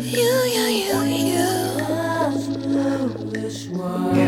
You, you, you, you.